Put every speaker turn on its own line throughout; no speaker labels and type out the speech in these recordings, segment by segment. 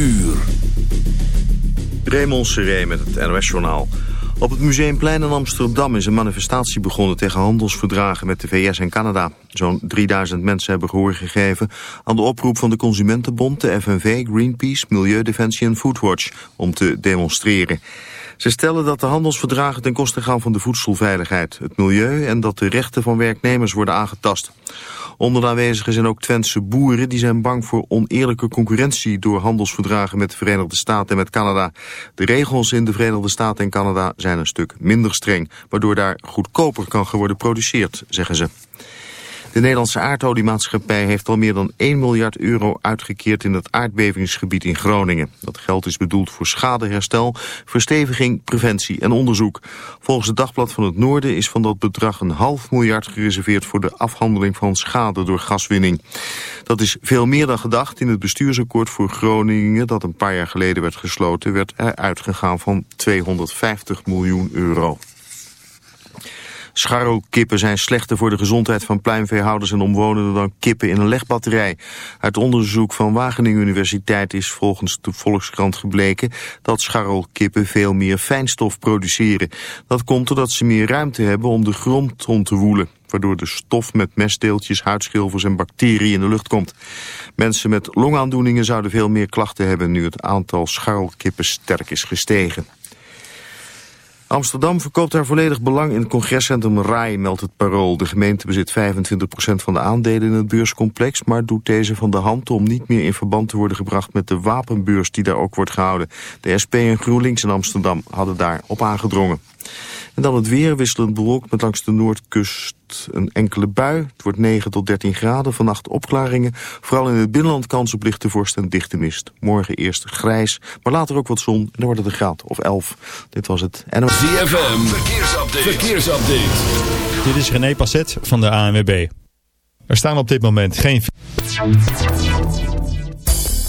uur.
Raymond met het NOS-journaal. Op het Museumplein in Amsterdam is een manifestatie begonnen tegen handelsverdragen met de VS en Canada. Zo'n 3000 mensen hebben gehoor gegeven aan de oproep van de Consumentenbond, de FNV, Greenpeace, Milieudefensie en Foodwatch om te demonstreren. Ze stellen dat de handelsverdragen ten koste gaan van de voedselveiligheid, het milieu en dat de rechten van werknemers worden aangetast. Onder de aanwezigen zijn ook Twentse boeren die zijn bang voor oneerlijke concurrentie door handelsverdragen met de Verenigde Staten en met Canada. De regels in de Verenigde Staten en Canada zijn een stuk minder streng, waardoor daar goedkoper kan worden geproduceerd, zeggen ze. De Nederlandse aardoliemaatschappij heeft al meer dan 1 miljard euro uitgekeerd in het aardbevingsgebied in Groningen. Dat geld is bedoeld voor schadeherstel, versteviging, preventie en onderzoek. Volgens het Dagblad van het Noorden is van dat bedrag een half miljard gereserveerd voor de afhandeling van schade door gaswinning. Dat is veel meer dan gedacht. In het bestuursakkoord voor Groningen dat een paar jaar geleden werd gesloten werd er uitgegaan van 250 miljoen euro. Scharrelkippen zijn slechter voor de gezondheid van pluimveehouders en omwonenden dan kippen in een legbatterij. Uit onderzoek van Wageningen Universiteit is volgens de Volkskrant gebleken dat scharrelkippen veel meer fijnstof produceren. Dat komt doordat ze meer ruimte hebben om de grond om te woelen waardoor de stof met mestdeeltjes, huidschilfers en bacteriën in de lucht komt. Mensen met longaandoeningen zouden veel meer klachten hebben nu het aantal scharrelkippen sterk is gestegen. Amsterdam verkoopt daar volledig belang in het congrescentrum RAI, meldt het Parool. De gemeente bezit 25% van de aandelen in het beurscomplex... maar doet deze van de hand om niet meer in verband te worden gebracht... met de wapenbeurs die daar ook wordt gehouden. De SP en GroenLinks in Amsterdam hadden daar op aangedrongen. En dan het weer wisselend bewolkt met langs de noordkust een enkele bui. Het wordt 9 tot 13 graden. Vannacht opklaringen. Vooral in het binnenland kans op lichte vorst en dichte mist. Morgen eerst grijs, maar later ook wat zon. En dan wordt het een graad of 11. Dit was het NOS.
ZFM, verkeersupdate. verkeersupdate.
Dit is René Passet van de ANWB. Er staan op dit moment geen...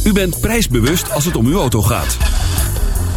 U bent prijsbewust als het om uw auto gaat.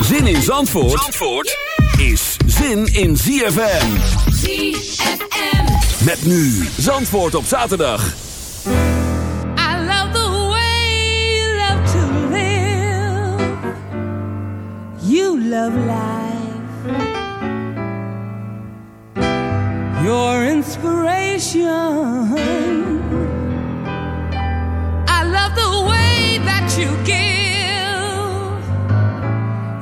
Zin in Zandvoort, Zandvoort is zin in ZFM.
ZFM.
Met nu Zandvoort op zaterdag.
I love the way you love to live. You love life. Your inspiration. I love the way that you give.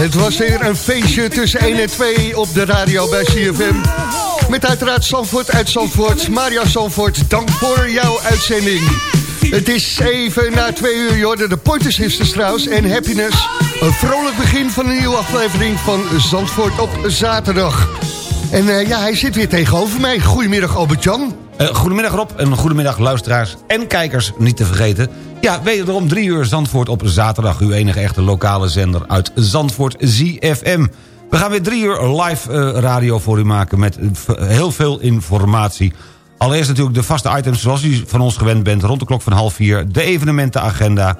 Het
was weer een feestje tussen 1 en 2 op de radio bij CFM. Met uiteraard Sanford uit Sanford. Maria Sanford, dank voor jouw uitzending. Het is even na twee uur, Jorden. De Pointers de trouwens en Happiness. Een vrolijk begin van een nieuwe aflevering van Zandvoort op zaterdag. En eh, ja, hij zit weer tegenover mij. Goedemiddag Albert-Jan.
Uh, goedemiddag Rob en goedemiddag luisteraars en kijkers, niet te vergeten. Ja, wederom drie uur Zandvoort op zaterdag. Uw enige echte lokale zender uit Zandvoort, ZFM. We gaan weer drie uur live uh, radio voor u maken met heel veel informatie. Allereerst natuurlijk de vaste items zoals u van ons gewend bent... rond de klok van half vier, de evenementenagenda...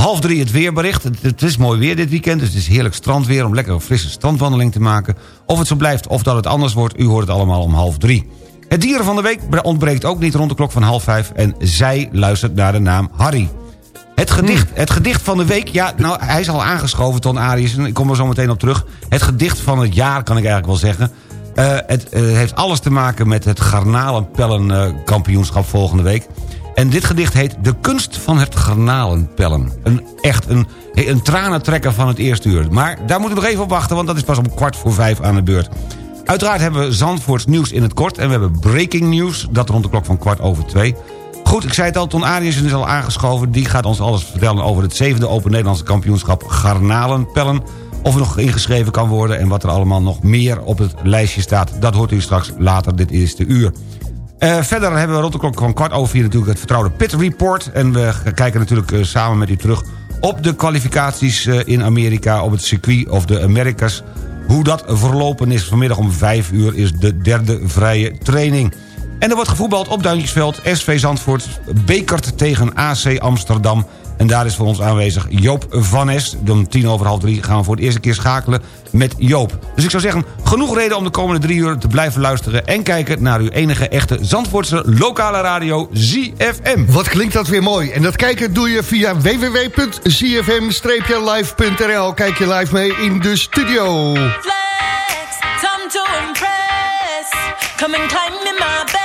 Half drie het weerbericht. Het, is mooi weer dit weekend, dus het is heerlijk strandweer... om lekker een frisse strandwandeling te maken. Of het zo blijft of dat het anders wordt, u hoort het allemaal om half drie. Het dieren van de week ontbreekt ook niet rond de klok van half vijf... en zij luistert naar de naam Harry. Het gedicht, hmm. het gedicht van de week, ja, nou, hij is al aangeschoven, Ton Arius... en ik kom er zo meteen op terug. Het gedicht van het jaar, kan ik eigenlijk wel zeggen... Uh, het uh, heeft alles te maken met het garnalenpellen-kampioenschap uh, volgende week. En dit gedicht heet De kunst van het garnalenpellen. Een, echt een, een tranentrekker van het eerste uur. Maar daar moeten we nog even op wachten, want dat is pas om kwart voor vijf aan de beurt. Uiteraard hebben we Zandvoorts nieuws in het kort... en we hebben breaking news, dat rond de klok van kwart over twee. Goed, ik zei het al, Ton Arius is al aangeschoven. Die gaat ons alles vertellen over het zevende Open Nederlandse kampioenschap Garnalenpellen. Of er nog ingeschreven kan worden en wat er allemaal nog meer op het lijstje staat. Dat hoort u straks later dit eerste uur. Uh, verder hebben we rond de klok van kwart over vier natuurlijk het vertrouwde Pit Report. En we kijken natuurlijk uh, samen met u terug op de kwalificaties uh, in Amerika... op het circuit of de Americas. Hoe dat verlopen is vanmiddag om vijf uur is de derde vrije training. En er wordt gevoetbald op Duintjesveld. SV Zandvoort bekert tegen AC Amsterdam. En daar is voor ons aanwezig Joop van Est. Om tien over half drie gaan we voor de eerste keer schakelen met Joop. Dus ik zou zeggen, genoeg reden om de komende drie uur te blijven luisteren... en kijken naar uw enige echte Zandvoortse lokale radio ZFM.
Wat klinkt dat weer mooi. En dat kijken doe je via www.zfm-live.nl. Kijk je live mee in de studio. Flex, time to impress. Come and climb in my bed.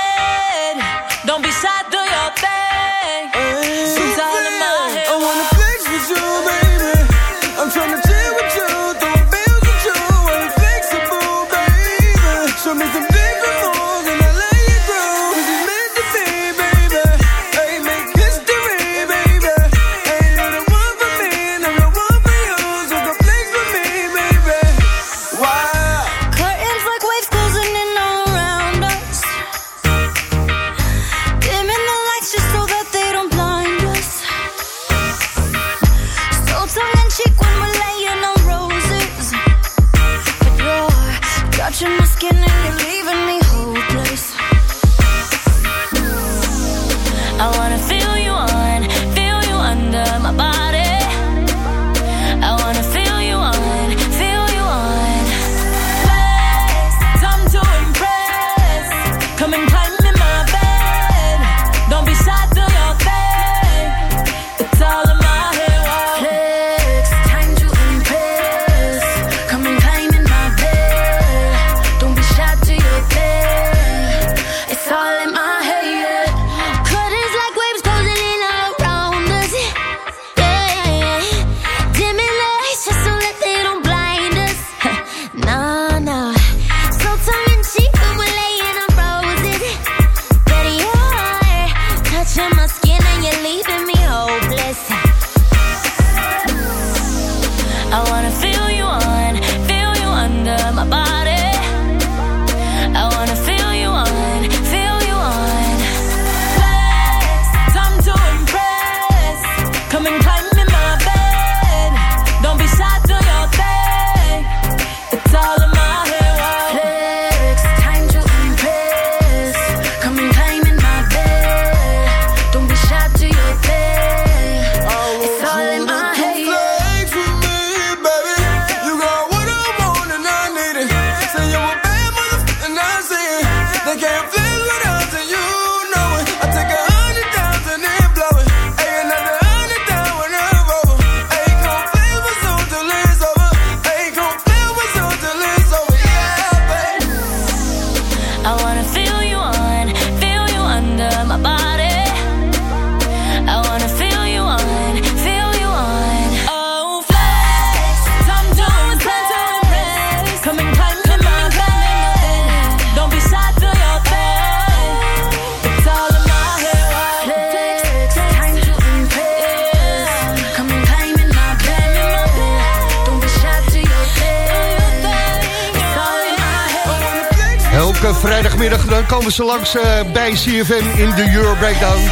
Komen ze langs eh, bij CFM in de Euro Breakdown.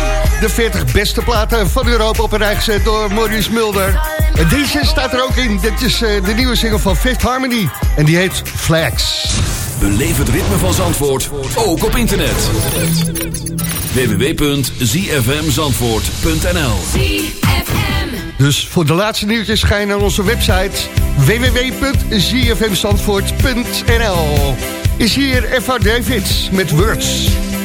De 40 beste platen van Europa op een rij gezet door Maurice Mulder. En deze staat er ook in. Dit is eh, de nieuwe single van Fifth Harmony. En die heet Flags.
Beleef het ritme van Zandvoort, ook op internet. www.zfmzandvoort.nl
Dus voor de laatste nieuwtjes ga je naar onze website www.zfmzandvoort.nl Is hier Eva Davids met Words.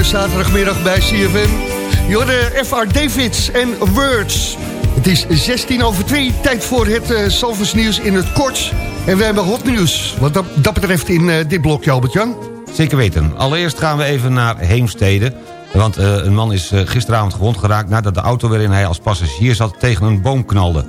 Zaterdagmiddag bij CFM. Jorde F.R. Davids en Words. Het is 16 over 2, tijd voor het uh, nieuws in het kort. En we hebben hot nieuws, wat dat, betreft in eh, dit blokje, Albert-Jan.
Zeker weten. Allereerst gaan we even naar Heemstede. Want eh, een man is gisteravond gewond geraakt... nadat de auto waarin hij als passagier zat tegen een boom knalde.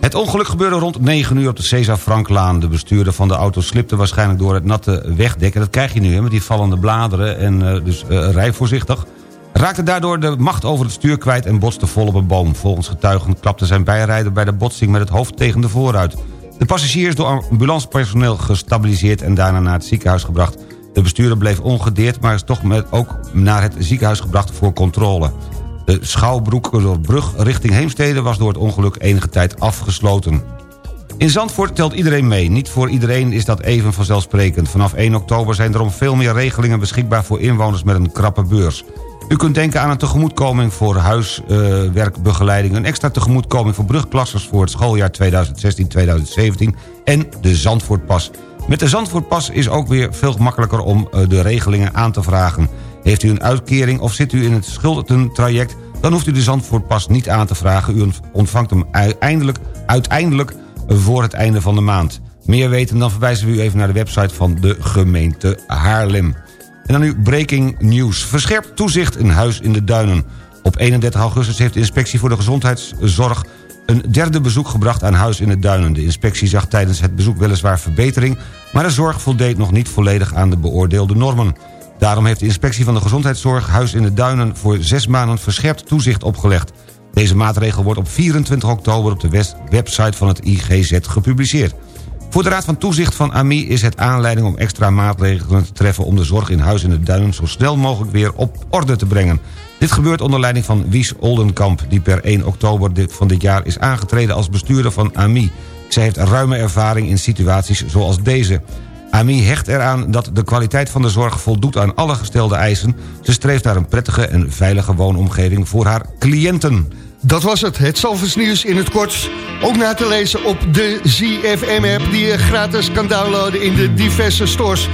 Het ongeluk gebeurde rond 9 uur op de Cesar Franklaan. De bestuurder van de auto slipte waarschijnlijk door het natte wegdek. En dat krijg je nu hè, met die vallende bladeren. En eh, dus eh, rij voorzichtig. Raakte daardoor de macht over het stuur kwijt en botste vol op een boom. Volgens getuigen klapte zijn bijrijder bij de botsing met het hoofd tegen de voorruit. De passagier is door ambulancepersoneel gestabiliseerd en daarna naar het ziekenhuis gebracht. De bestuurder bleef ongedeerd, maar is toch met, ook naar het ziekenhuis gebracht voor controle. De Schouwbroekbrug richting Heemstede was door het ongeluk enige tijd afgesloten. In Zandvoort telt iedereen mee. Niet voor iedereen is dat even vanzelfsprekend. Vanaf 1 oktober zijn er om veel meer regelingen beschikbaar... voor inwoners met een krappe beurs. U kunt denken aan een tegemoetkoming voor huiswerkbegeleiding... een extra tegemoetkoming voor brugklassers voor het schooljaar 2016-2017... en de Zandvoortpas. Met de Zandvoortpas is ook weer veel makkelijker om eh, de regelingen aan te vragen. Heeft u een uitkering of zit u in het schuldentraject... dan hoeft u de Zandvoortpas niet aan te vragen. U ontvangt hem uiteindelijk, uiteindelijk voor het einde van de maand. Meer weten dan verwijzen we u even naar de website van de gemeente Haarlem. En dan nu breaking news. Verscherpt toezicht in Huis in de Duinen. Op 31 augustus heeft de Inspectie voor de Gezondheidszorg... een derde bezoek gebracht aan Huis in de Duinen. De inspectie zag tijdens het bezoek weliswaar verbetering... maar de zorg voldeed nog niet volledig aan de beoordeelde normen. Daarom heeft de Inspectie van de Gezondheidszorg... Huis in de Duinen voor zes maanden verscherpt toezicht opgelegd. Deze maatregel wordt op 24 oktober op de website van het IGZ gepubliceerd. Voor de Raad van Toezicht van AMI is het aanleiding om extra maatregelen te treffen... om de zorg in Huis in de Duinen zo snel mogelijk weer op orde te brengen. Dit gebeurt onder leiding van Wies Oldenkamp... die per 1 oktober van dit jaar is aangetreden als bestuurder van AMI. Zij heeft ruime ervaring in situaties zoals deze. AMI hecht eraan dat de kwaliteit van de zorg voldoet aan alle gestelde eisen. Ze streeft naar een prettige en veilige woonomgeving voor haar cliënten.
Dat was het, het Zalvers nieuws in het kort. Ook na te lezen op de ZFM-app die je gratis kan downloaden in de diverse stores.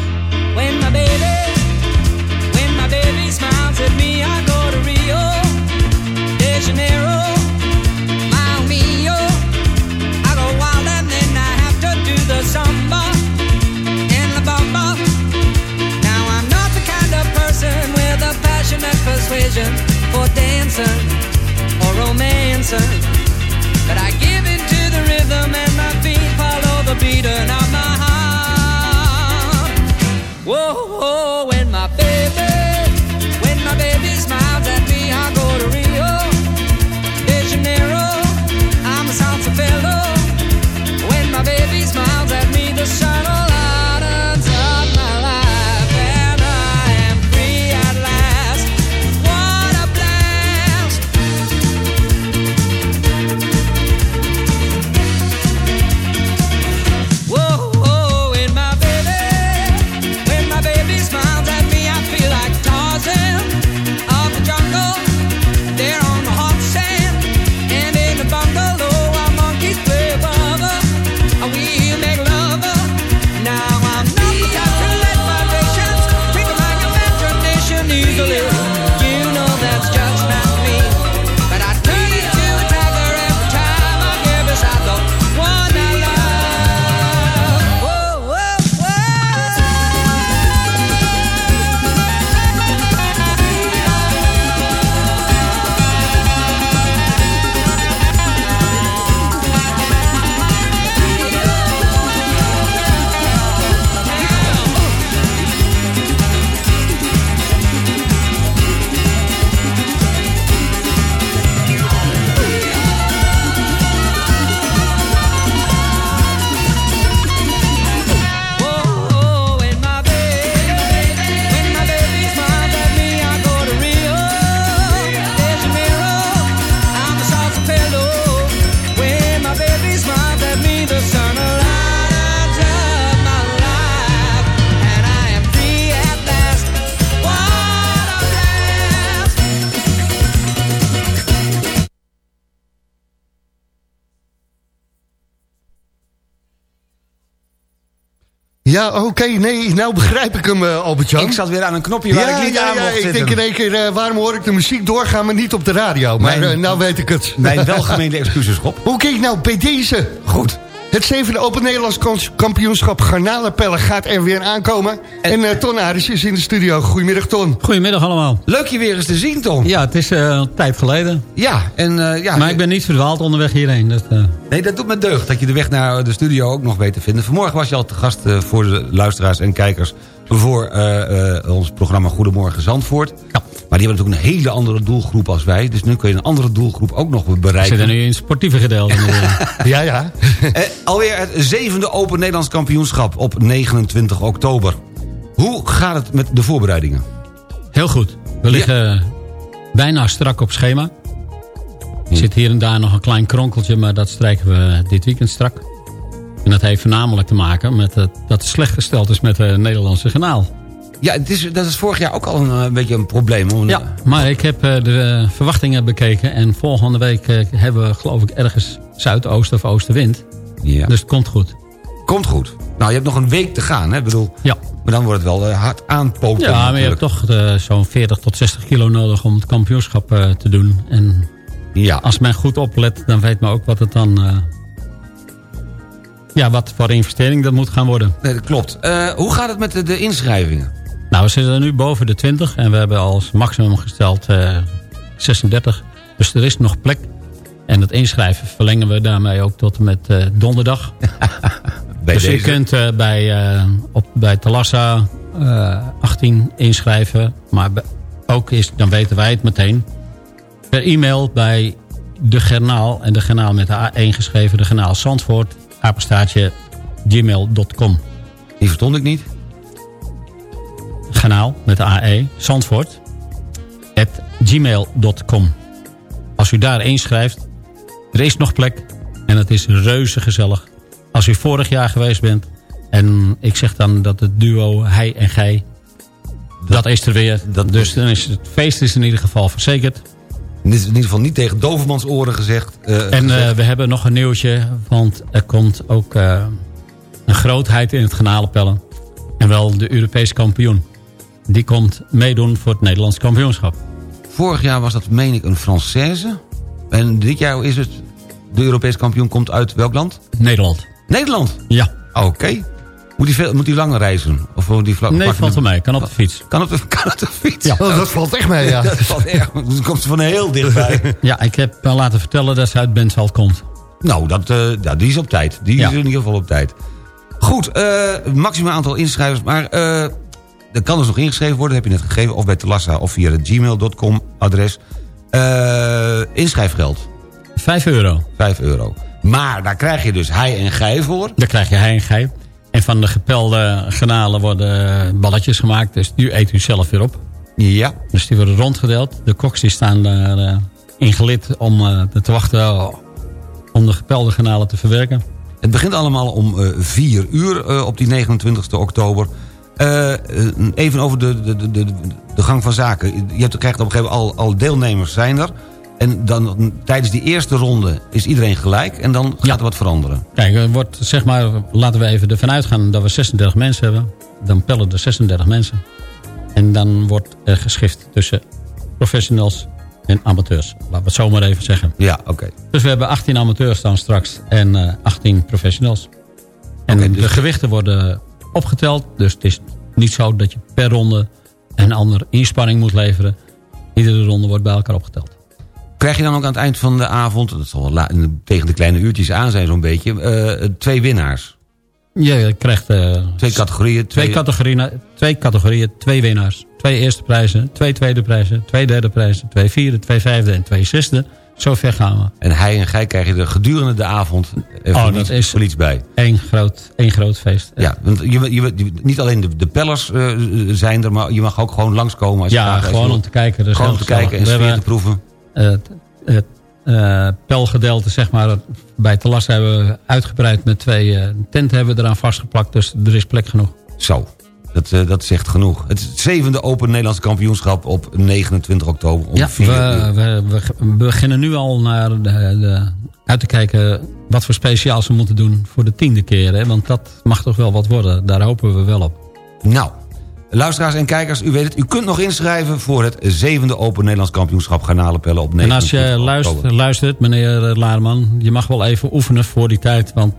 Persuasion for dancing or romancing, but I give in to the rhythm and my feet follow the beating of my
Ja, oké, nee, nou begrijp ik hem, eh, Albert-Jan.
Ik zat weer aan een knopje waar
ja,
ik niet
ja,
aan
ja,
mocht
ik
zitten.
denk in één keer, eh, waarom hoor ik de muziek doorgaan, maar niet op de radio? Maar
Mijn-
eh, nou weet ik het.
Mijn welgemeende excuses, Rob.
Hoe kijk nou bij deze?
Goed.
Het zevende Open Nederlands kampioenschap garnalenpellen gaat er weer aankomen. En, eh, Ton Aris is in de studio. Goedemiddag, Ton.
Goedemiddag allemaal.
Leuk je weer eens te zien, Tom.
Ja, het is eh, een tijd geleden.
Ja, en eh, ja...
Maar ik ben niet verdwaald onderweg hierheen. Dus,
Nee, dat doet me deugd dat je de weg naar de studio ook nog weet te vinden. Vanmorgen was je al te gast voor de luisteraars en kijkers... voor eh, eh, ons programma Goedemorgen Zandvoort.
Ja.
Maar die hebben natuurlijk een hele andere doelgroep als wij. Dus nu kun je een andere doelgroep ook nog
ik
bereiken.
zit er nu in het sportieve gedeelte.
Ja, ja.
Eh, alweer het zevende Open Nederlands kampioenschap op 29 oktober. Hoe gaat het met de voorbereidingen?
Heel goed. We liggen eh, bijna strak op schema. Er zit hier en daar nog een klein kronkeltje, maar dat strijken we dit weekend strak. En dat heeft voornamelijk te maken met het, dat het slecht gesteld is met het Nederlandse kanaal.
Ja, het is, dat is vorig jaar ook al een, eh, beetje een probleem. hoor.
Ja, maar ik heb eh, de eh, verwachtingen bekeken. En volgende week eh, hebben we geloof ik ergens zuidoosten of oostenwind.
Ja.
Dus het komt goed.
Komt goed. Nou, je hebt nog een week te gaan, hè? Ik bedoel,
Ja,
maar dan wordt het wel eh, hard aanpoten.
ja maar je hebt toch eh, zo'n 40 tot 60 kilo nodig om het kampioenschap eh, te doen. En
Ja.
als men goed oplet, dan weet men ook wat het dan... ja, wat voor investering dat moet gaan worden.
Nee, dat klopt. Eh, hoe gaat het met de, de inschrijvingen?
Nou, we zitten nu boven de 20 en we hebben als maximum gesteld eh, 36. Dus er is nog plek. En het inschrijven verlengen we daarmee ook tot en met eh, donderdag.
Bij
dus je kunt bij, op, bij Talassa eh, 18 inschrijven. Maar ook is, dan weten wij het meteen. Per e-mail bij de Gernaal. En de Gernaal met de A1 geschreven. De Gernaal Zandvoort. Apenstaartje gmail.com.
Die verstond ik niet.
Gernaal met de AE. Zandvoort. At gmail.com. Als u daar inschrijft. Er is nog plek. En het is reuze gezellig. Als u vorig jaar geweest bent. En ik zeg dan dat het duo hij en gij. Dat, is er weer. dus dan is het feest is in ieder geval verzekerd.
In ieder geval niet tegen Dovermans oren gezegd. eh,
En
gezegd.
eh, we hebben nog een nieuwtje. Want er komt ook eh, een grootheid in het genalenpellen. En wel de Europese kampioen. Die komt meedoen voor het Nederlands kampioenschap.
Vorig jaar was dat, meen ik, een Française. En dit jaar is het... De Europese kampioen komt uit welk land?
Nederland.
Nederland?
Ja.
Oké. Moet hij veel, moet hij langer reizen? Of moet die vlak,
Nee, valt wel mee. Kan op de fiets.
Kan op de, kan op de fiets?
Ja.
Oh, dat valt echt mee, ja.
dat valt erg. Dan komt ze van heel dichtbij.
Ja, ik heb me laten vertellen dat ze uit Bentveld komt.
nou, dat, eh, ja, die is op tijd. Die
Ja.
is in ieder geval op tijd. Goed, eh maximaal aantal inschrijvers. Maar eh er kan dus nog ingeschreven worden. heb je net gegeven. Of bij Telassa of via het gmail.com adres. Eh, inschrijfgeld.
5 euro.
5 euro. Maar daar krijg je dus hij en gij voor.
Daar krijg je hij en gij. En van de gepelde granalen worden balletjes gemaakt. Dus die eet u zelf weer op.
Ja.
Dus die worden rondgedeeld. De koks die staan daar eh, in gelid om eh, te wachten om de gepelde granalen te verwerken.
Het begint allemaal om eh 4 uur eh, op die 29 oktober. Eh, eh, even over de, de, de, de, de gang van zaken. Je hebt, krijgt op een gegeven moment al, al deelnemers zijn er. En dan tijdens die eerste ronde is iedereen gelijk. En dan gaat er wat veranderen.
Kijk, er wordt, zeg maar, laten we even ervan uitgaan dat we 36 mensen hebben. Dan pellen er 36 mensen. En dan wordt er geschift tussen professionals en amateurs. Laten we het zo maar even zeggen.
Ja, oké.
Dus we hebben 18 amateurs dan straks en eh 18 professionals. En
Oké, dus-
de gewichten worden opgeteld. Dus het is niet zo dat je per ronde een andere inspanning moet leveren. Iedere ronde wordt bij elkaar opgeteld.
Krijg je dan ook aan het eind van de avond... dat zal wel tegen de kleine uurtjes aan zijn zo'n beetje... eh, twee winnaars.
Je krijgt eh,
Twee categorieën.
twee, categorieën, twee categorieën, twee winnaars. Twee eerste prijzen, twee tweede prijzen, twee derde prijzen, twee vierde, twee vijfde en twee zesde. Zo ver gaan we.
En hij en gij krijg je er gedurende de avond even
Oh, dat is-
iets bij.
Eén groot, één groot feest.
Ja, want je, je, niet alleen de, de pellers eh, zijn er, maar je mag ook gewoon langskomen. Als je
Ja,
als je
gewoon om te kijken. Is
Gewoon om te kijken en sfeer te proeven.
Eh, het het eh, pelgedeelte, zeg maar, bij Telas hebben we uitgebreid met twee eh, tenten hebben we eraan vastgeplakt. Dus er is plek genoeg.
Zo, dat, eh, dat zegt genoeg. Het zevende Open Nederlands kampioenschap op 29 oktober om
Ja,
4 uur.
we, we, we beginnen nu al naar de, de, uit te kijken wat voor speciaals we moeten doen voor de tiende keer. Hè? Want dat mag toch wel wat worden. Daar hopen we wel op.
Nou, luisteraars en kijkers, u weet het. U kunt nog inschrijven voor het zevende Open Nederlands kampioenschap garnalenpellen op 29
En als je luistert, luistert, meneer eh, Laarman, je mag wel even oefenen voor die tijd. Want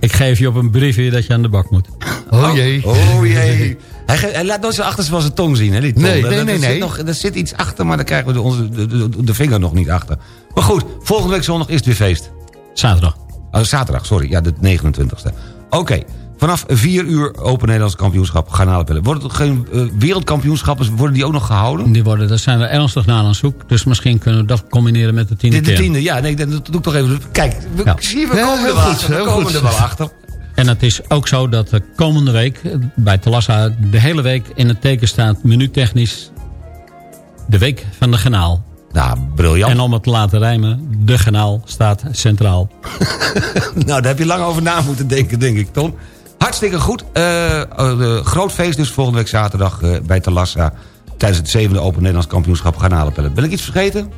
ik geef je op een briefje dat je aan de bak moet.
Oh jee.
Oh jee. Hij, hij laat nooit zo achter van zijn tong zien, hè? Die tong.
Nee, nee,
daar
nee,
zit
nee.
Nog, er zit iets achter, maar daar krijgen we de, onze, de, de, de vinger nog niet achter. Maar goed, volgende week zondag is het weer feest.
Zaterdag.
Oh, zaterdag, sorry. Ja, de 29e. Oké. Vanaf 4 uur Open Nederlands kampioenschap garnalenpellen. Worden het geen eh, wereldkampioenschappen, worden die ook nog gehouden?
Die worden, daar zijn we ernstig naar aan zoek. Dus misschien kunnen we dat combineren met de tiende
De, de tiende, ja, nee, dat doe ik toch even. Kijk, we,
Ja.
zie we
Ja,
komen er wel
goed,
achter. We komen er wel achter.
En het is ook zo dat de komende week eh, bij Telassa de hele week in het teken staat minutechnisch de week van de genaal.
Nou, briljant.
En om het te laten rijmen, de genaal staat centraal.
Nou, daar heb je lang over na moeten denken, denk ik, Ton. Hartstikke goed. Eh, eh, groot feest dus volgende week zaterdag eh, bij Talassa... tijdens het zevende Open Nederlands kampioenschap garnalenpellen. Ben ik iets vergeten?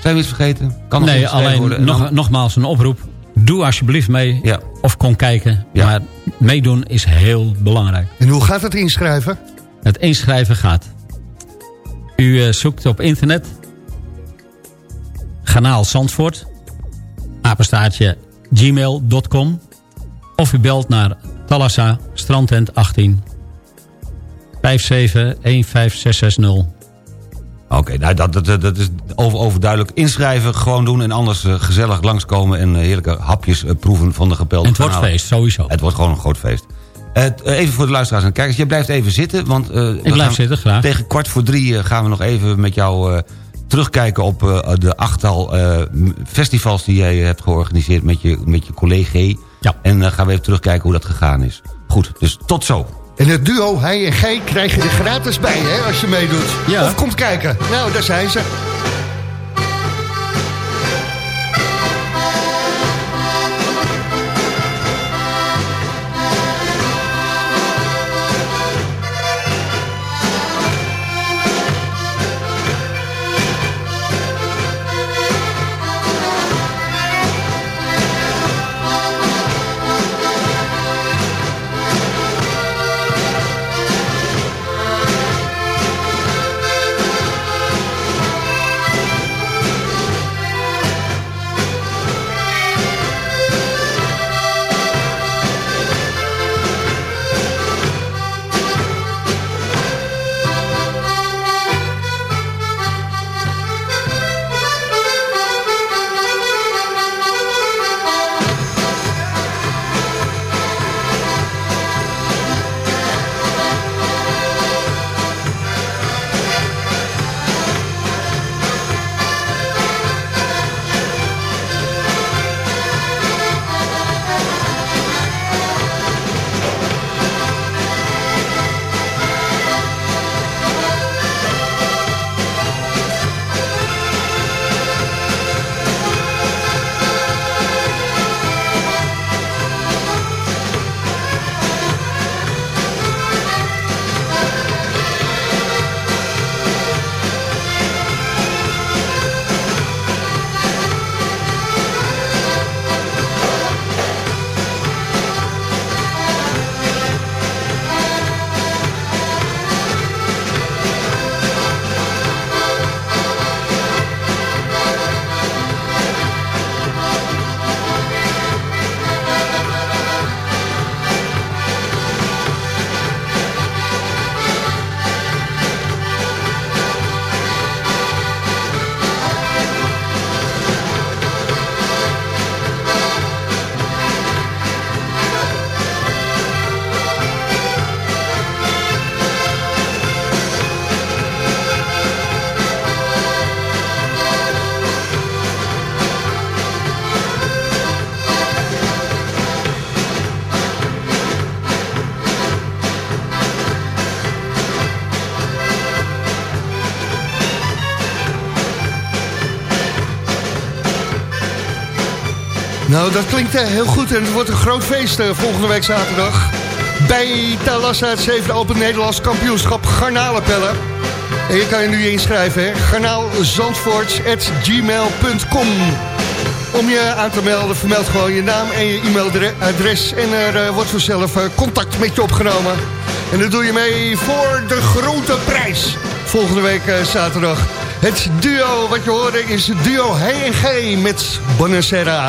Zijn we iets vergeten? Kan nog
nee, alleen nog,
dan-
nogmaals een oproep. Doe alsjeblieft mee
Ja.
of kom kijken.
Ja.
Maar meedoen is heel belangrijk.
En hoe gaat het inschrijven?
Het inschrijven gaat. U eh, zoekt op internet. Kanaal Zandvoort. Apenstaartje gmail.com. Of u belt naar Talassa Strandtent 18.
Oké, nou dat, dat, dat is over, overduidelijk. Inschrijven, gewoon doen en anders eh, gezellig langskomen... en eh, heerlijke hapjes eh, proeven van de gepelde
En het wordt feest, sowieso.
Het wordt gewoon een groot feest. Even voor de luisteraars en kijkers. Jij blijft even zitten, want... we
blijf
gaan-
zitten, graag.
Tegen kwart voor drie gaan we nog even met jou terugkijken... op de achttal festivals die jij hebt georganiseerd met je, met je collega.
Ja.
En dan gaan we even terugkijken hoe dat gegaan is. Goed, dus tot zo.
En het duo hij en G krijg je er gratis bij, hè, als je meedoet.
Ja.
Of komt kijken. Nou, daar zijn ze. Nou, dat klinkt eh, heel goed en het wordt een groot feest eh, volgende week zaterdag. Bij Talassa het zevende Open Nederlands kampioenschap Garnalenpellen. En je kan je nu inschrijven, hè. Om je aan te melden, vermeld gewoon je naam en je e-mailadres... en er eh, wordt vanzelf contact met je opgenomen. En dat doe je mee voor de grote prijs. Volgende week zaterdag. Het duo, wat je hoorde, is het duo Hey en G met Bonacera.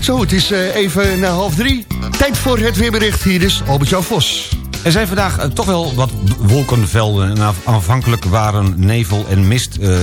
Zo, het is eh, even na half drie. Tijd voor het weerbericht. Hier is Albert-Jan Vos.
Er zijn vandaag eh, toch wel wat wolkenvelden... en aanvankelijk waren nevel en mist eh,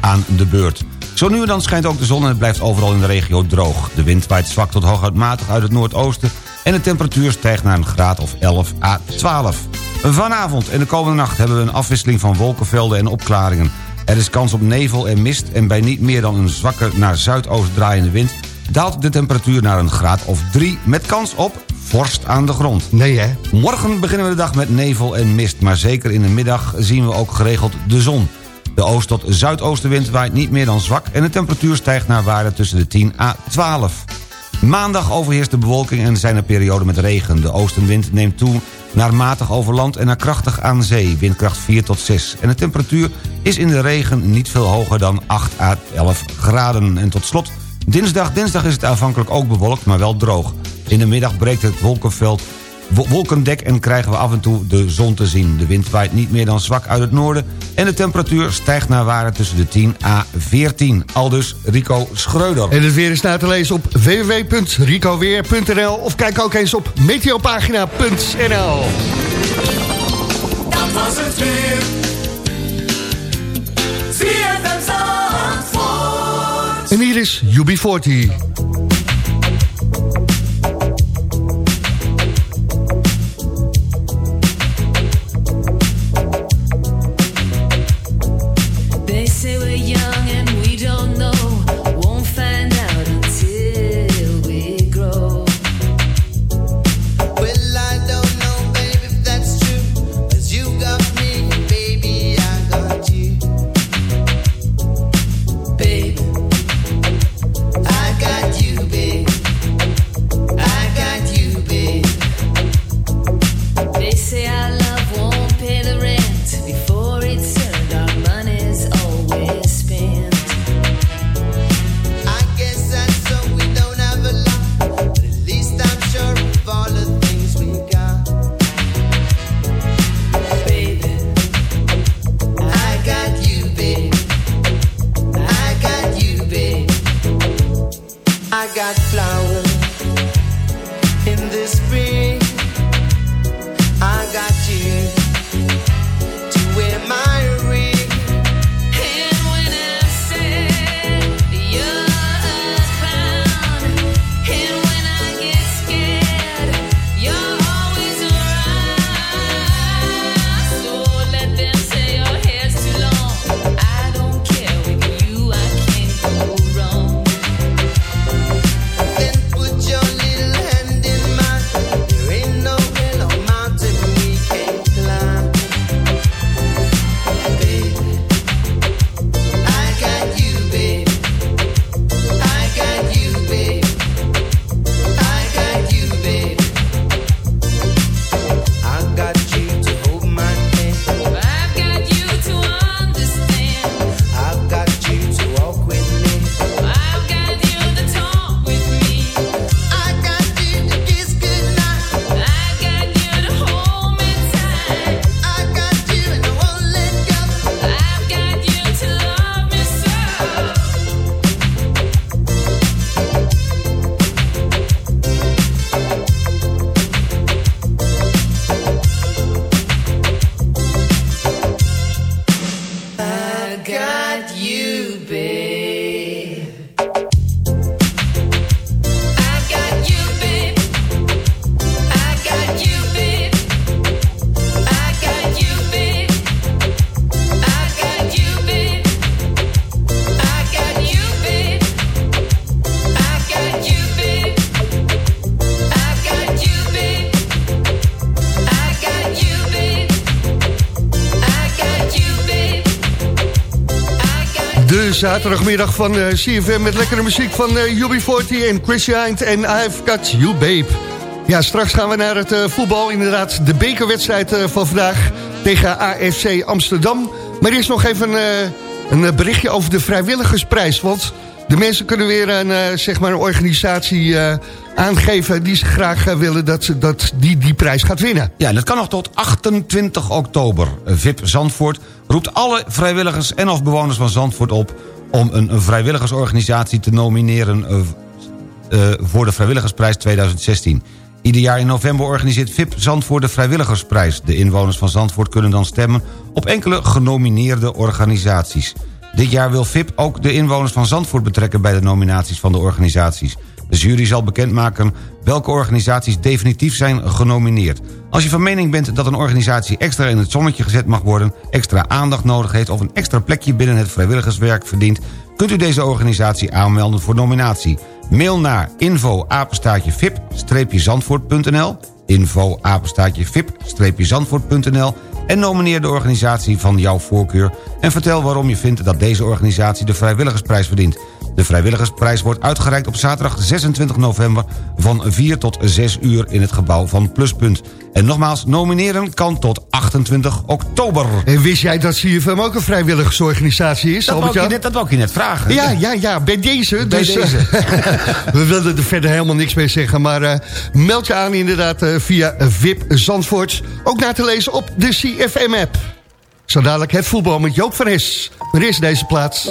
aan de beurt. Zo nu en dan schijnt ook de zon en het blijft overal in de regio droog. De wind waait zwak tot hooguit matig uit het noordoosten... en de temperatuur stijgt naar een graad of 11 à 12. Vanavond en de komende nacht hebben we een afwisseling van wolkenvelden en opklaringen. Er is kans op nevel en mist en bij niet meer dan een zwakke naar zuidoost draaiende wind... daalt de temperatuur naar een graad of 3 met kans op vorst aan de grond.
Nee, hè?
Morgen beginnen we de dag met nevel en mist... maar zeker in de middag zien we ook geregeld de zon. De oost- tot zuidoostenwind waait niet meer dan zwak... en de temperatuur stijgt naar waarde tussen de 10 à 12. Maandag overheerst de bewolking en zijn er perioden met regen. De oostenwind neemt toe naar matig over land en naar krachtig aan zee. Windkracht 4 tot 6. En de temperatuur is in de regen niet veel hoger dan 8 à 11 graden. En tot slot, dinsdag. Dinsdag is het aanvankelijk ook bewolkt, maar wel droog. In de middag breekt het wolkenveld wo- wolkendek en krijgen we af en toe de zon te zien. De wind waait niet meer dan zwak uit het noorden... en de temperatuur stijgt naar waarde tussen de 10 à 14. Aldus Rico Schreuder.
En het weer is na te lezen op www.ricoweer.nl of kijk ook eens op meteopagina.nl.
Dat was het weer.
En hier is UB40. Zaterdagmiddag van eh, CFM met lekkere muziek van eh, UB40 en Chris Hind en I've Got You Babe. Ja, straks gaan we naar het eh, voetbal. Inderdaad, de bekerwedstrijd van vandaag tegen AFC Amsterdam. Maar eerst nog even een berichtje over de vrijwilligersprijs. Want de mensen kunnen weer een, zeg maar een organisatie aangeven... die ze graag eh, willen dat, ze- dat die die prijs gaat winnen.
Ja, dat kan nog tot 28 oktober. VIP Zandvoort roept alle vrijwilligers en of bewoners van Zandvoort op... om een, een vrijwilligersorganisatie te nomineren eh, eh, voor de Vrijwilligersprijs 2016. Ieder jaar in november organiseert VIP Zandvoort de Vrijwilligersprijs. De inwoners van Zandvoort kunnen dan stemmen op enkele genomineerde organisaties. Dit jaar wil VIP ook de inwoners van Zandvoort betrekken... bij de nominaties van de organisaties. De jury zal bekendmaken welke organisaties definitief zijn genomineerd. Als je van mening bent dat een organisatie extra in het zonnetje gezet mag worden... extra aandacht nodig heeft of een extra plekje binnen het vrijwilligerswerk verdient... kunt u deze organisatie aanmelden voor nominatie. Mail naar info vip-zandvoort.nl info vip-zandvoort.nl en nomineer de organisatie van jouw voorkeur... en vertel waarom je vindt dat deze organisatie de vrijwilligersprijs verdient. De vrijwilligersprijs wordt uitgereikt op zaterdag 26 november... van 4 tot 6 uur in het gebouw van Pluspunt. En nogmaals, nomineren kan tot 28 oktober.
En wist jij dat CFM ook een vrijwilligersorganisatie is,
Dat wou, ik je net, dat wou ik je net vragen.
Ja, ja, ja, bij deze.
Bij
dus,
deze.
eh, we wilden er verder helemaal niks mee zeggen. Maar eh, meld je aan inderdaad eh, via VIP Zandvoort. Ook na te lezen op de CFM-app. Zo dadelijk het voetbal met Joop van Es. Maar eerst deze plaats.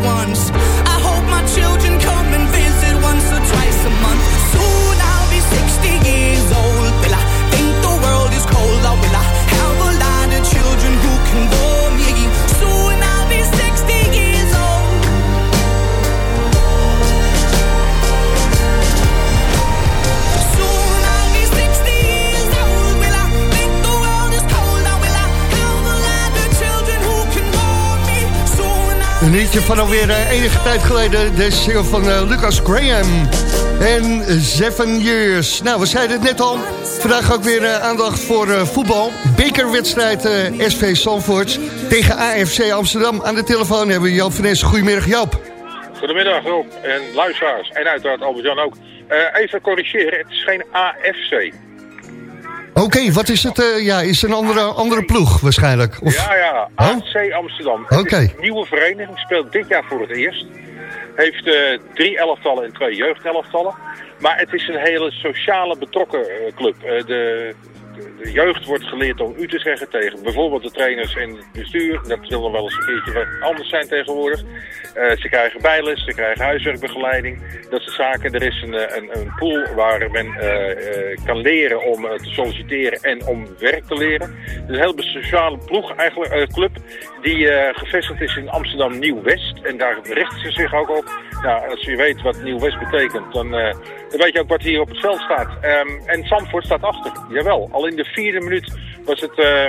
Een liedje van alweer eh, enige tijd geleden. De single van eh, Lucas Graham. En Seven Years. Nou, we zeiden het net al. Vandaag ook weer eh, aandacht voor voetbal. Bekerwedstrijd SV Zandvoort tegen AFC Amsterdam. Aan de telefoon hebben we Joop van. Goedemiddag Joop.
Goedemiddag Rob en luisteraars en uiteraard Albert-Jan ook. Even corrigeren, het is geen AFC.
Oké, wat is het? eh, ja, is het een andere, andere ploeg waarschijnlijk? Of,
Ja, ja, AFC Amsterdam.
Oké.
nieuwe vereniging, speelt dit jaar voor het eerst. Heeft eh, drie elftallen en twee jeugdelftallen. Maar het is een hele sociale betrokken eh, club. De, de, jeugd wordt geleerd om u te zeggen tegen bijvoorbeeld de trainers en het bestuur. Dat wil nog wel eens een keertje wat anders zijn tegenwoordig. Eh, ze krijgen bijles, ze krijgen huiswerkbegeleiding. Dat soort zaken. Er is een, eh, een, een pool waar men eh, kan leren om te solliciteren en om werk te leren. Het is een hele sociale ploeg, eigenlijk club, die eh, gevestigd is in Amsterdam Nieuw-West. En daar richten ze zich ook op. Nou, als je weet wat Nieuw-West betekent, dan, eh, dan weet je ook wat hier op het veld staat. Ehm, en Zandvoort staat achter, jawel. Al in de vierde minuut was het... eh,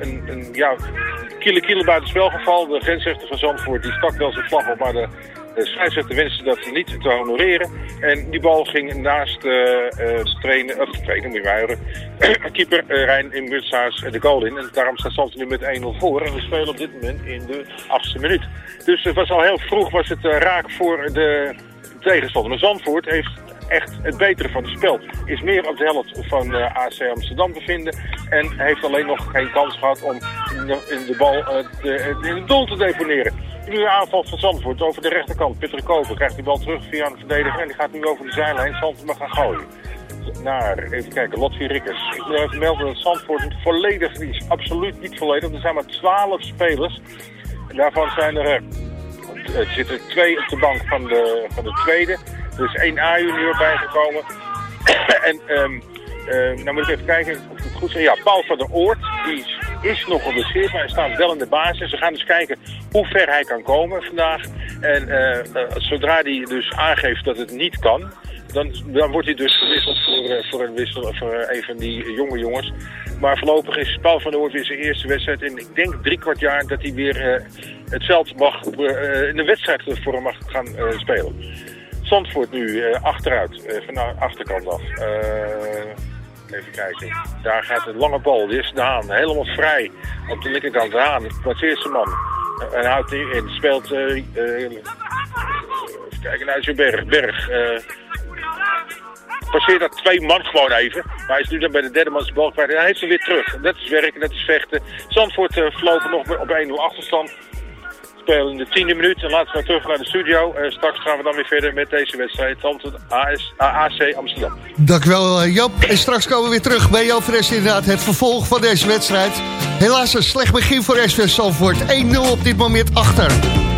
een, een ja, buiten spelgeval. De grensrechter van Zandvoort die stak wel zijn vlag op, maar de, de scheidsrechter wenste dat niet te honoreren. En die bal ging naast eh, eh, de trainer, of moet je keeper eh, Rijn in Mutshuis de goal in. En daarom staat Zandvoort nu met 1-0 voor. En we spelen op dit moment in de achtste minuut. Dus het was al heel vroeg was het eh, raak voor de tegenstander. Maar Zandvoort heeft echt het betere van het spel. Is meer op de helft van eh, AC Amsterdam te vinden. En heeft alleen nog geen kans gehad om de, de bal eh, de- in het doel te deponeren. Nu een aanval van Zandvoort over de rechterkant. Peter Koper krijgt die bal terug via een verdediger. En die gaat nu over de zijlijn. Zandvoort mag gaan gooien. Naar, even kijken, Lotfi Rikkers. Ik wil even melden dat Zandvoort volledig is. Absoluut niet volledig. Er zijn maar 12 spelers. Daarvan zijn er... eh, er zitten twee op de bank van de, van de tweede. Er is één A-junior bijgekomen. en ehm, nou moet ik even kijken of ik het goed zeg. Ja, Paul van der Oort, die is, is nog geblesseerd, maar hij staat wel in de basis. We gaan dus kijken hoe ver hij kan komen vandaag. En eh, eh, zodra hij dus aangeeft dat het niet kan, dan, dan wordt hij dus gewisseld voor, eh, voor, een, wissel, voor een van die jonge jongens. Maar voorlopig is Paul van der Oort weer zijn eerste wedstrijd. En ik denk drie kwart jaar dat hij weer het veld mag, in de wedstrijd voor hem mag gaan spelen. Zandvoort nu eh, achteruit, eh, van de achterkant af. Eh, even kijken. Daar gaat een lange bal. Dit is de. Helemaal vrij. Op de linkerkant. De Haan. Eerste man. En houdt die in. Speelt. even kijken naar zijn berg. Berg. passeert dat twee man gewoon even. Maar hij is nu dan bij de derde man bal kwijt. En hij heeft hem weer terug. Dat is werken, dat is vechten. Zandvoort voorlopig nog op 1-0 achterstand. Spelen in de tiende minuut. En laten we terug naar de studio. Straks gaan we dan weer verder met deze wedstrijd. Zandvoort AS, AC Amsterdam.
Dankjewel eh, Joop. En straks komen we weer terug bij Joop Fres inderdaad. Het vervolg van deze wedstrijd. Helaas een slecht begin voor SV Salvoort. 1-0 op dit moment achter.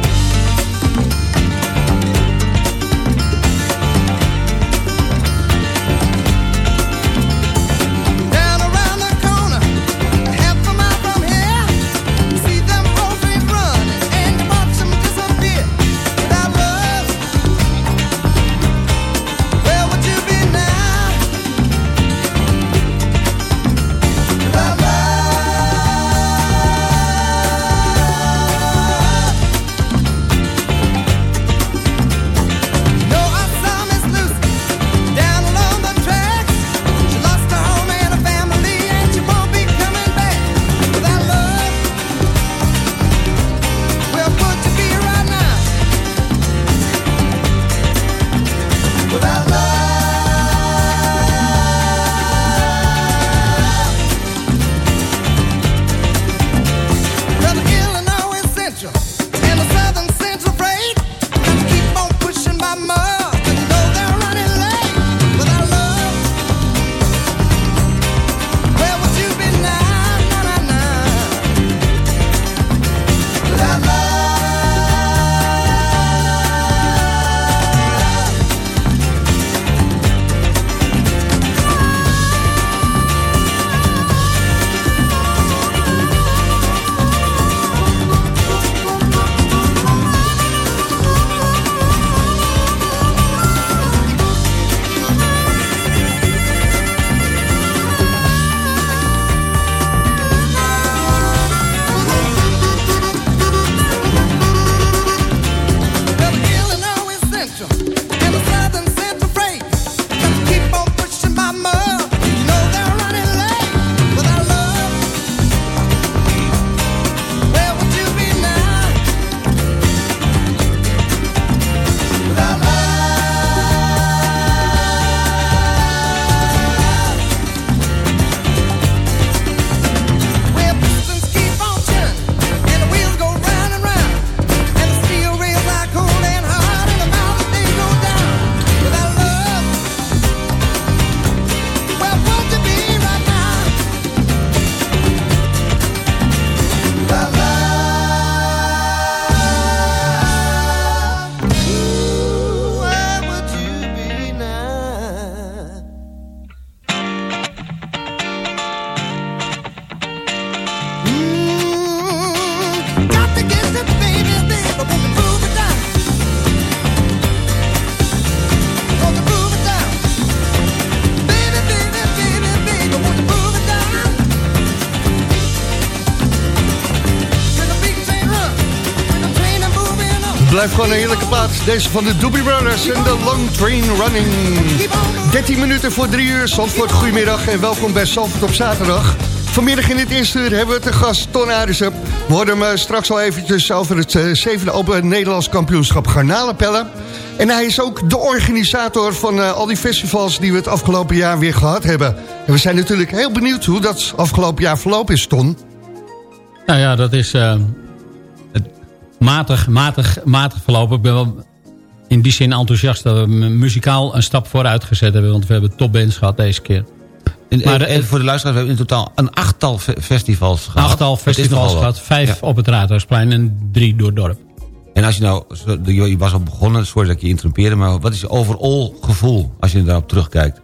Blijft gewoon een heerlijke plaats. Deze van de Doobie Brothers en de Long Train Running. 13 minuten voor 3 uur. Zandvoort, goedemiddag en welkom bij Zandvoort op zaterdag. Vanmiddag in dit eerste uur hebben we te gast Ton Arissen. We hoorden hem eh, straks al eventjes over het eh, zevende Open Nederlands kampioenschap garnalenpellen. En hij is ook de organisator van eh, al die festivals die we het afgelopen jaar weer gehad hebben. En we zijn natuurlijk heel benieuwd hoe dat afgelopen jaar verlopen is, Ton.
Nou ja, dat is matig, matig, matig verlopen. Ik ben wel in die zin enthousiast dat we mu- muzikaal een stap vooruit gezet hebben. Want we hebben topbands gehad deze keer.
En,
Maar
en, voor de luisteraars, we hebben in totaal een achttal fe- festivals gehad. Dat is
festivals gehad. Vijf
Ja.
op het Raadhuisplein en drie door het dorp.
En als je nou, je was al begonnen, sorry dat ik je interrumpeerde, maar wat is je overall gevoel als je daarop terugkijkt?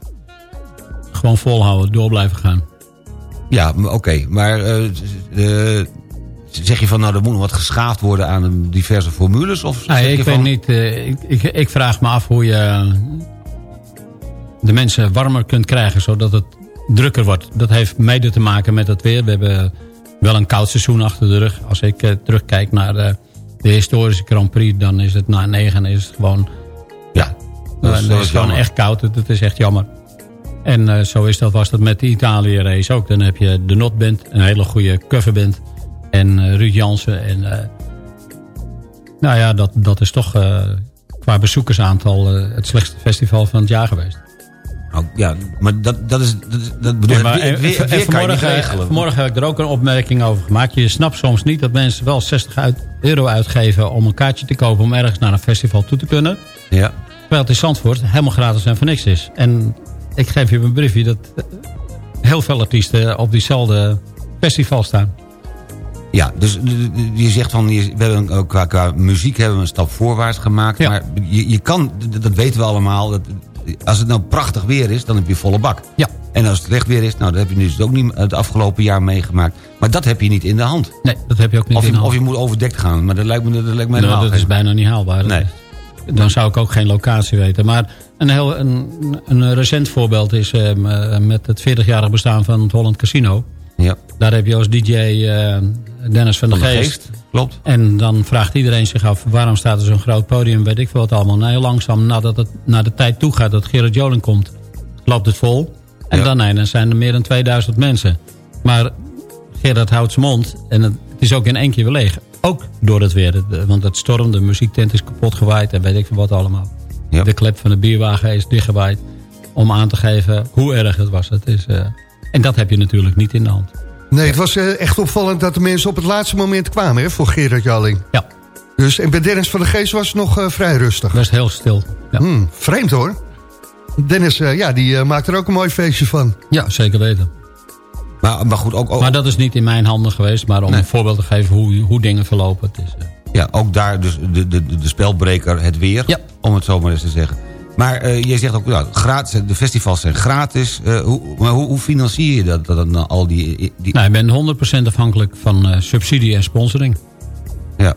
Gewoon volhouden, door blijven gaan.
Ja, oké, maar eh, zeg je van nou, er moet nog wat geschaafd worden aan diverse formules? Of
Nee, ik
van,
weet niet. eh, ik, ik, ik vraag me af hoe je de mensen warmer kunt krijgen zodat het drukker wordt. Dat heeft mede te maken met het weer. We hebben wel een koud seizoen achter de rug. Als ik eh, terugkijk naar eh, de historische Grand Prix, dan is het na negen is het gewoon,
Ja, dat is,
is
dat
het
is
gewoon echt koud. Het is echt jammer. En zo is dat, was dat met de Italië race ook. Dan heb je de Notband, een hele goede coverband. En eh, Ruud Jansen. En, eh, nou ja, dat, dat is toch eh, qua bezoekersaantal het slechtste festival van het jaar geweest.
Nou, ja, maar dat, dat is, dat, bedoel
Ja, maar,
ik, weer, weer,
vanmorgen,
regelen.
vanmorgen heb ik er ook een opmerking over gemaakt. Je snapt soms niet dat mensen wel 60 uit- euro uitgeven om een kaartje te kopen om ergens naar een festival toe te kunnen.
Ja.
Terwijl het in Zandvoort helemaal gratis en voor niks is. En ik geef je een briefje dat heel veel artiesten op diezelfde festival staan.
Ja, dus je zegt van, we hebben ook qua, qua muziek hebben we een stap voorwaarts gemaakt.
Ja.
Maar je, je kan, dat weten we allemaal, dat, als het nou prachtig weer is, dan heb je volle bak.
Ja.
En als het slecht weer is, nou dat heb je dus ook niet het afgelopen jaar meegemaakt. Maar dat heb je niet in de hand.
Nee, dat heb je ook niet
Of
in de
of
hand.
je moet overdekt gaan, maar dat lijkt me, dat lijkt me
Nou, dat is bijna niet haalbaar.
Nee.
Dan zou ik ook geen locatie weten. Maar een, heel, een, een recent voorbeeld is eh, m- met het 40-jarig bestaan van het Holland Casino.
Ja.
Daar heb je als DJ eh, Dennis van der
de
Geest.
Geest, klopt.
En dan vraagt iedereen zich af, waarom staat er zo'n groot podium, weet ik veel wat allemaal. Nou, heel langzaam, nadat het naar de tijd toe gaat dat Gerard Joling komt, loopt het vol. En
Ja.
dan, nee, dan zijn er meer dan 2000 mensen. Maar Gerard houdt zijn mond en het, is ook in één keer weer leeg. Ook door het weer, want het stormt, de muziektent is kapot gewaaid en weet ik veel wat allemaal.
Ja.
De klep van de bierwagen is dichtgewaaid om aan te geven hoe erg het was. Het is, eh, en dat heb je natuurlijk niet in de hand.
Nee, het was eh, echt opvallend dat de mensen op het laatste moment kwamen hè, voor Gerard Jalling.
Ja,
Dus, en bij Dennis van der Geest was het nog eh, vrij rustig.
best heel stil. Ja,
Hmm, vreemd hoor. Dennis, eh, ja, die maakt er ook een mooi feestje van.
ja zeker weten.
Maar, maar goed, ook, ook,
Maar dat is niet in mijn handen geweest. Maar om
Nee.
een voorbeeld te geven hoe, hoe dingen verlopen. Het is,
ja, ook daar dus de, de, de spelbreker het weer,
Ja.
om het zo maar eens te zeggen. Maar eh jij zegt ook, ja, gratis, de festivals zijn gratis. Eh, hoe, maar hoe, hoe financier je dat, dat, dat nou al die... die
nou, ik ben 100% afhankelijk van eh, subsidie en sponsoring.
ja.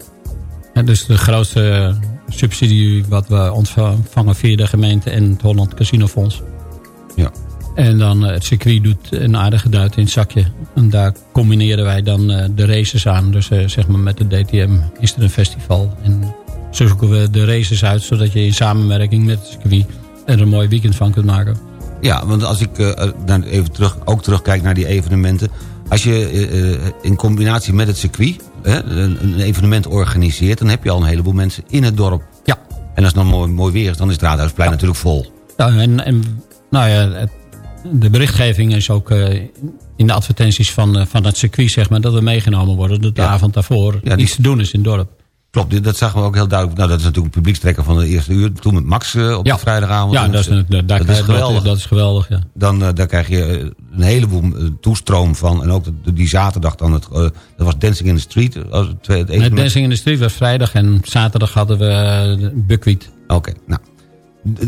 En dus de grootste subsidie wat we ontvangen via de gemeente en het Holland Casino Fonds.
Ja.
En dan het circuit doet een aardige duit in het zakje. En daar combineren wij dan de races aan. Dus zeg maar met de DTM is er een festival. En zo zoeken we de races uit. Zodat je in samenwerking met het circuit er een mooi weekend van kunt maken.
Ja, want als ik naar- even terug, ook terugkijk naar die evenementen... als je eh, in combinatie met het circuit hè, een, evenement organiseert... dan heb je al een heleboel mensen in het dorp.
Ja.
En als het dan mooi, mooi weer is, dan is het Raadhuisplein natuurlijk vol.
Ja, en, en nou ja, het- de berichtgeving is ook in de advertenties van, van het circuit, zeg maar, dat we meegenomen worden. Dat de
Ja.
avond daarvoor
Ja, die-
iets te doen is in het dorp.
Klopt, dat zagen we ook heel duidelijk. Nou, dat is natuurlijk een publiekstrekker van de eerste uur. Toen met Max eh, op
Ja.
de vrijdagavond.
Ja, dat is, daar
dat is geweldig.
Dat, is geweldig, ja.
dan eh, daar krijg je eh, een heleboel eh, toestroom van. En ook de- die zaterdag dan, het, eh, dat was Dancing in the Street. eh, Als het,
Nee. Dancing in the Street was vrijdag en zaterdag hadden we eh, Buckwheat.
Oké, nou.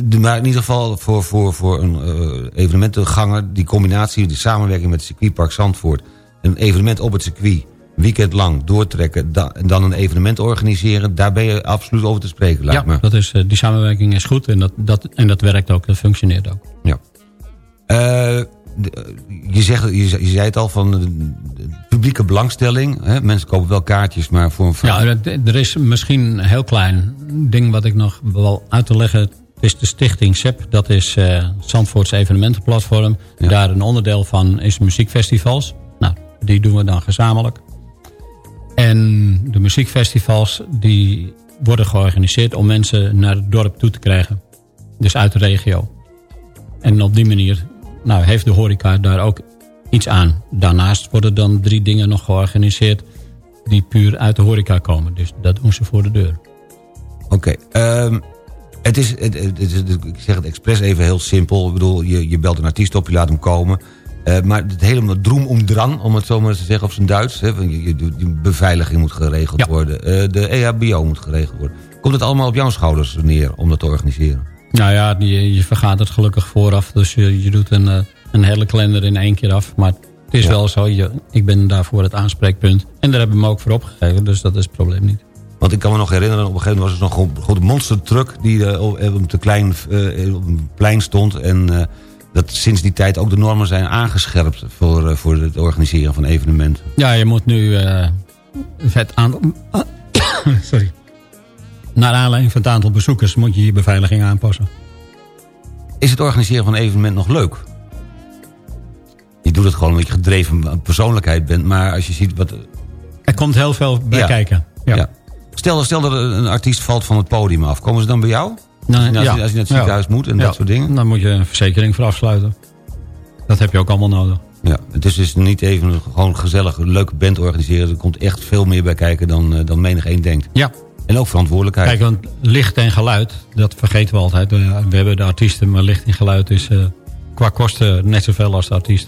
De- maar in ieder geval voor, voor, voor een eh, evenementenganger... die combinatie, die samenwerking met het circuitpark Zandvoort... een evenement op het circuit, weekend lang doortrekken... da- en dan een evenement organiseren... daar ben je absoluut over te spreken, lijkt
Ja,
me.
dat is, eh, die samenwerking is goed en dat, dat, en dat werkt ook, dat functioneert ook.
Ja. Eh, de- je, zegt, je, je zei het al, van, eh, publieke belangstelling. Hè? Mensen kopen wel kaartjes, maar voor een...
Ja, er- is misschien een heel klein ding wat ik nog wel uit te leggen. Is de stichting SEP, dat is eh Zandvoorts evenementenplatform. Daar een onderdeel van is muziekfestivals. Nou, die doen we dan gezamenlijk. En de muziekfestivals die worden georganiseerd om mensen naar het dorp toe te krijgen. Dus uit de regio. En op die manier nou, heeft de horeca daar ook iets aan. Daarnaast worden dan drie dingen nog georganiseerd die puur uit de horeca komen. Dus dat doen ze voor de deur.
Oké, ehm, het het, het is, ik zeg het expres even heel simpel. Ik bedoel, je, je belt een artiest op, je laat hem komen. Eh, maar het hele droem om drang, om het zo maar te zeggen op zijn Duits. Hè, van je, je, de beveiliging moet geregeld worden. eh, de EHBO moet geregeld worden. Komt het allemaal op jouw schouders neer om dat te organiseren?
Nou ja, je, je vergaat het gelukkig vooraf. Dus je, je doet een, eh, een hele kalender in één keer af. Maar het is
Ja.
wel zo, je, ik ben daarvoor het aanspreekpunt. En daar hebben we me ook voor opgegeven. Dus dat is het probleem niet.
Want ik kan me nog herinneren, op een gegeven moment was er nog een grote monstertruck... die eh, op, op, de klein, op een plein stond. En dat sinds die tijd ook de normen zijn aangescherpt... voor, eh, voor het organiseren van evenementen.
Ja, je moet nu eh, het aantal... Sorry. Naar aanleiding van het aantal bezoekers moet je je beveiliging aanpassen.
Is het organiseren van een evenement nog leuk? Je doet het gewoon omdat je gedreven persoonlijkheid bent. Maar als je ziet wat...
Er komt heel veel bij
Ja.
kijken. Ja.
Stel, stel dat een artiest valt van het podium af. Komen ze dan bij jou?
Nee,
als, je, als,
ja.
je, als je naar het
Ja.
ziekenhuis moet en dat soort dingen?
Dan moet je een verzekering voor afsluiten. Dat heb je ook allemaal nodig.
Ja, het is dus niet even gewoon gezellig, een leuke band organiseren. Er komt echt veel meer bij kijken dan, eh, dan menig één denkt.
Ja.
En ook verantwoordelijkheid.
Kijk, want licht en geluid, dat vergeten we altijd. We we hebben de artiesten, maar licht en geluid is eh, qua kosten net zoveel als de artiest.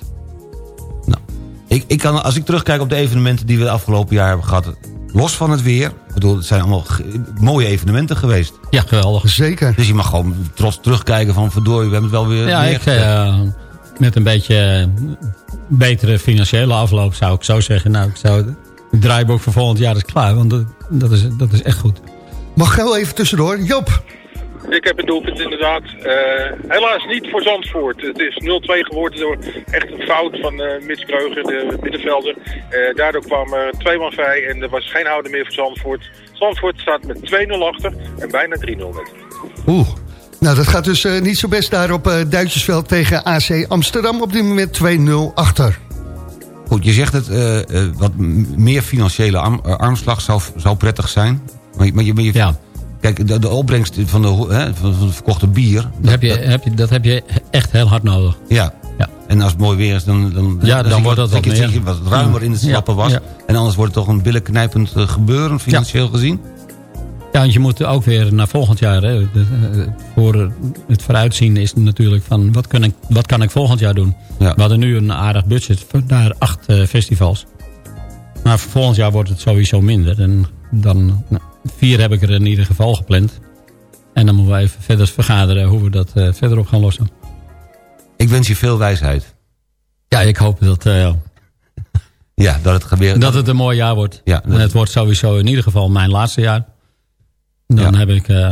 Ik, ik kan, als ik terugkijk op de evenementen die we het afgelopen jaar hebben gehad... los van het weer, ik bedoel, het zijn allemaal mooie evenementen geweest.
Ja, geweldig.
Zeker.
Dus je mag gewoon trots terugkijken van verdorie, we hebben het wel weer
Ja, ik,
neergezet.
eh, met een beetje eh, betere financiële afloop zou ik zo zeggen. Nou, ik zou het draaiboek voor volgend jaar is klaar, want dat, is, dat is echt goed.
Mag heel even tussendoor. Joop.
Ik heb een doelpunt inderdaad. Eh, helaas niet voor Zandvoort. Het is 0-2 geworden door echt een fout van eh Mits Kreuger, de middenvelder. Eh, daardoor kwam er twee man vrij en er was geen houden meer voor Zandvoort. Zandvoort staat met 2-0 achter en bijna 3-0 met.
Oeh. Nou, dat gaat dus eh, niet zo best daar op eh Duitsersveld tegen AC Amsterdam. Op dit moment 2-0 achter.
Goed, je zegt het, eh, eh, wat meer financiële arm- armslag zou, zou prettig zijn. Maar, je- maar je, maar je,
Ja.
Kijk, de, de opbrengst van de, hè, van, het verkochte bier...
Dat heb, je, heb je, dat heb je echt heel hard nodig.
Ja.
Ja.
En als het mooi weer is, dan, dan,
Ja, dan wordt dat wat meer.
wat ruimer in het
Ja,
slappe was.
ja.
En anders wordt het toch een billenknijpend eh, gebeuren, financieel gezien.
Ja, want je moet ook weer naar volgend jaar. Hè. De- eh, voor het vooruitzien is natuurlijk van wat kan ik, wat kan ik volgend jaar doen.
Ja.
We hadden nu een aardig budget naar acht eh, festivals. Maar volgend jaar wordt het sowieso minder. En dan, nou, vier heb ik er in ieder geval gepland. En dan moeten we even verder vergaderen hoe we dat eh, verder op gaan lossen.
Ik wens je veel wijsheid.
Ja, ik hoop dat, eh,
Ja, dat het gebeurt.
dat het een mooi jaar wordt.
Ja,
en het wordt sowieso in ieder geval mijn laatste jaar. Dan
Ja.
heb ik eh,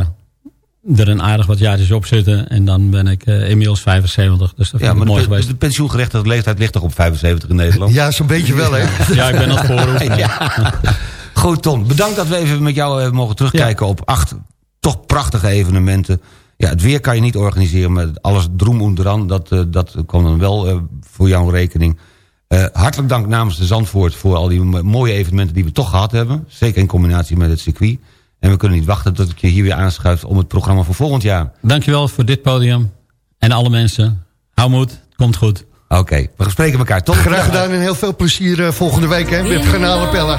er een aardig wat jaartjes op zitten. En dan ben ik eh, inmiddels 75. Dus dat
ja,
vind ik mooi
de,
geweest.
de pensioengerechtigde leeftijd ligt toch op 75 in Nederland?
Ja, zo'n beetje wel, hè?
Ja, ik ben dat voor.
Ja. Goed, Ton. Bedankt dat we even met jou hebben mogen terugkijken op acht toch prachtige evenementen. Ja, het weer kan je niet organiseren, maar alles droem onderaan, dat, eh, dat kwam dan wel eh, voor jouw rekening. Eh, hartelijk dank namens de Zandvoort voor al die mo- mooie evenementen die we toch gehad hebben. Zeker in combinatie met het circuit. En we kunnen niet wachten tot ik je hier weer aanschuif om het programma voor volgend jaar.
Dankjewel voor dit podium. En alle mensen. Hou moed. Het komt goed.
Oké, we spreken elkaar. Tot
Graag gedaan en heel veel plezier volgende week hè, met garnalenpellen.